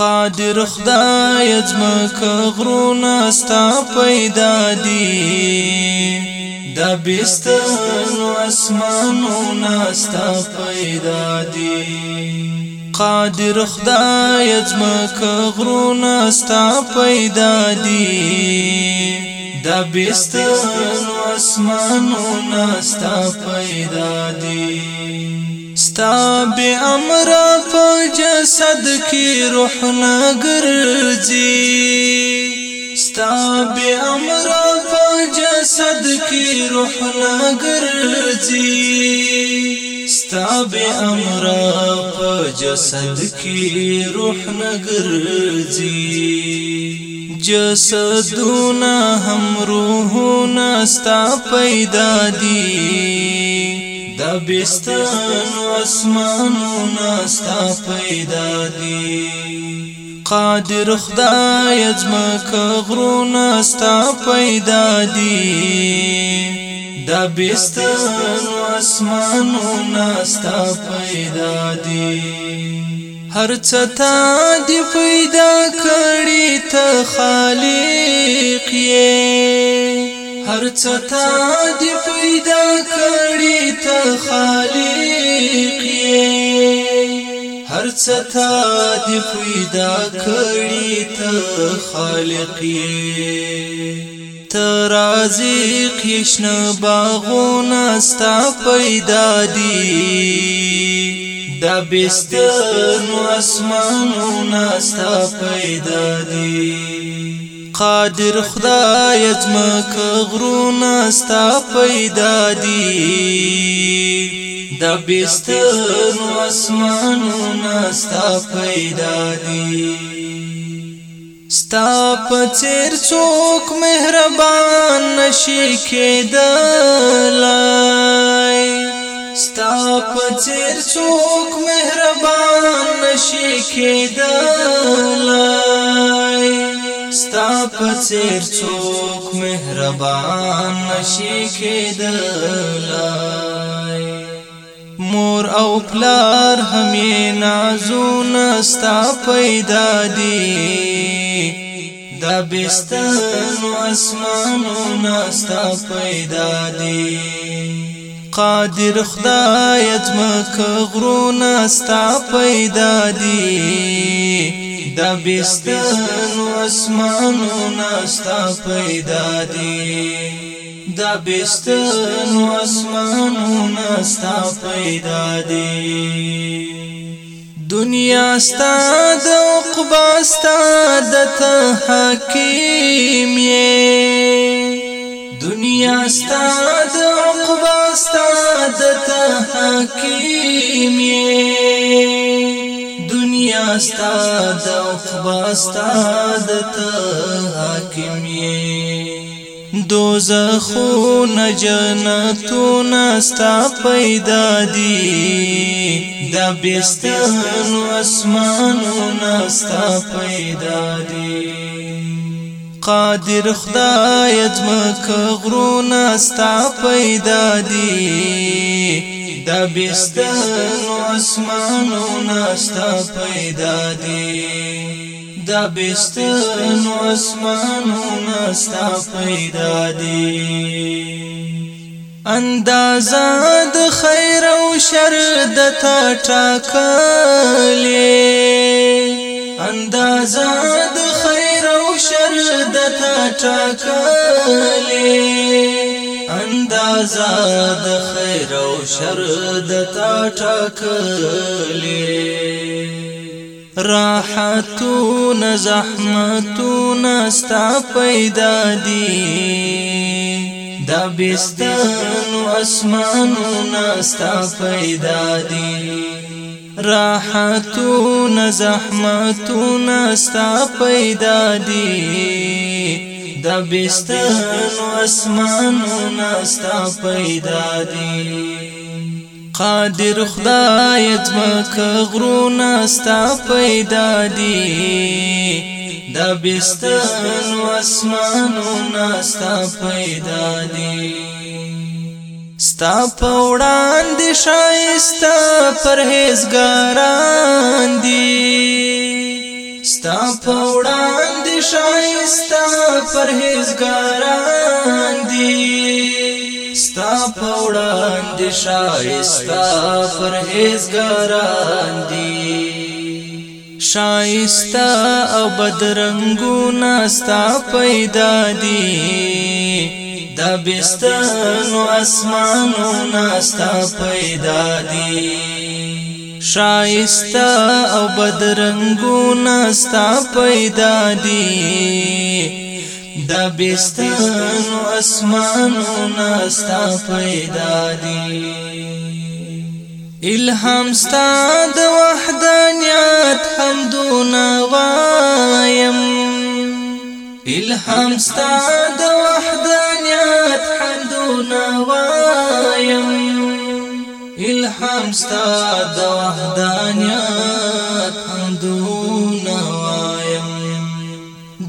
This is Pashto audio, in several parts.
قادر خدای زمکه غرونه ستا پیدا دي دا بستانو اسمانونه ستا پیدا دي قادر خدای زمکه غرونه ستا پیدا دي دا بستانو اسمانونه ستا پیدا دي ستا بی امرا پا جسد کی روح نگرزی ستا بی امرا پا جسد کی روح نگرزی ستا بی امرا پا جسد کی روح نگرزی جسدونا هم روحونا ستا پیدا دی دا بستان اسمانونه ستا پیدا دي قادر خدای ځمکه غرونه ستا پیدا دي دا بستان اسمانونه ستا پیدا دي هر څه تا دی پیدا کړی ته خالق یې هرڅه تا دی پیدا کړی ته خالق یې هرڅه تا دی پیدا کړی ته خالق یې ترازی کشن باغونه ستا پیدا دی دا بستر نو اسمانونه ستا پیدا دی قادر خدای زمک غرونه ستا پیدا دی د بستر اسمانونه ستا پیدا دی ستا په چیر څوک مهربان نشي کېدلای ستا په چیر څوک مهربان نشي کېدلای پڅیر څوک مهربان نشي کېدلای مور او پلار همې نازونه ستا پیدا دي دا بستانو اسمانونه ستا پیدا دي قادر خدایت مکه غرونه ستا پیدا دي دا بستانو اسمانو ناستا پیدا دی دا بستانو اسمانو ناستا پیدا دی دنیا ستا د عقبا ستا د ته حکیم یې دنیا ستا د عقبا ستا د ته حکیم یې ستا د عقبا ستا د ته حاکم یې دوزخونه جنتونه ستا پیدا دي د بستانو اسمانونه ستا پیدا دي قادر خدای ځمکه غرونه ستا پیدا دي د بستر اسمانو ناستا پیدا دی د بستر اسمانو ناستا پیدا دی اندازاد خیر او شر د تا ټاکلې اندازاد خیر او شر د تا ټاکلې اندازا د خیر او شر د تا ټاکلې راحتون زحمتون استا پیدا دی دا بستان اسمانون استا پیدا دی راحتون زحمتون استا پیدا دی دا بستانو اسمانو ناستا پیدا دی قادر خدای ځمک غرونه ستا پیدا دی دا بستانو اسمانو ناستا پیدا دی ستا پوڑان دی شایستا پرهیزګاران دی ستا پوڑان دی شایستا پرهیزګاران دي ستا پوڑان دي شایستا پرهیزګاران دي شایستا او بدرنګونا ستا پیدا دي د بستانو اسمانونو ستا پیدا دي شایستا او بدرنگو نستا پیدا دی دا بستانو اسمانو نستا پیدا دی الهام ستا د وحدانیت حمدونه وایم الهام ستا د وحدانیت حمدونه وایم الهام ستا د وحدانیت حمدونه وایم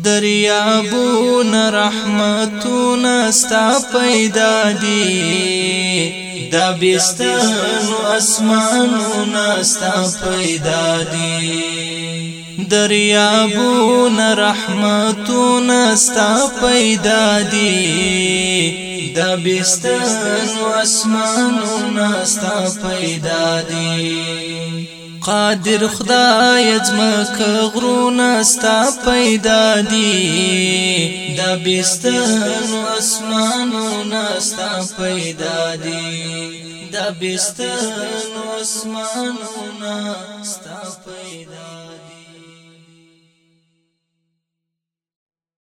دریابونه رحمتونه ستا پیدا دي دا بستانو اسمانونه ستا پیدا دي دریابون رحمتون ستا پیدا دی دا بستانو اسمانو ناستا پیدا دی قادر خدای ځمک غرونه ستا پیدا دی دا بستانو اسمانو ناستا پیدا دی دا بستانو اسمانو ناستا پیدا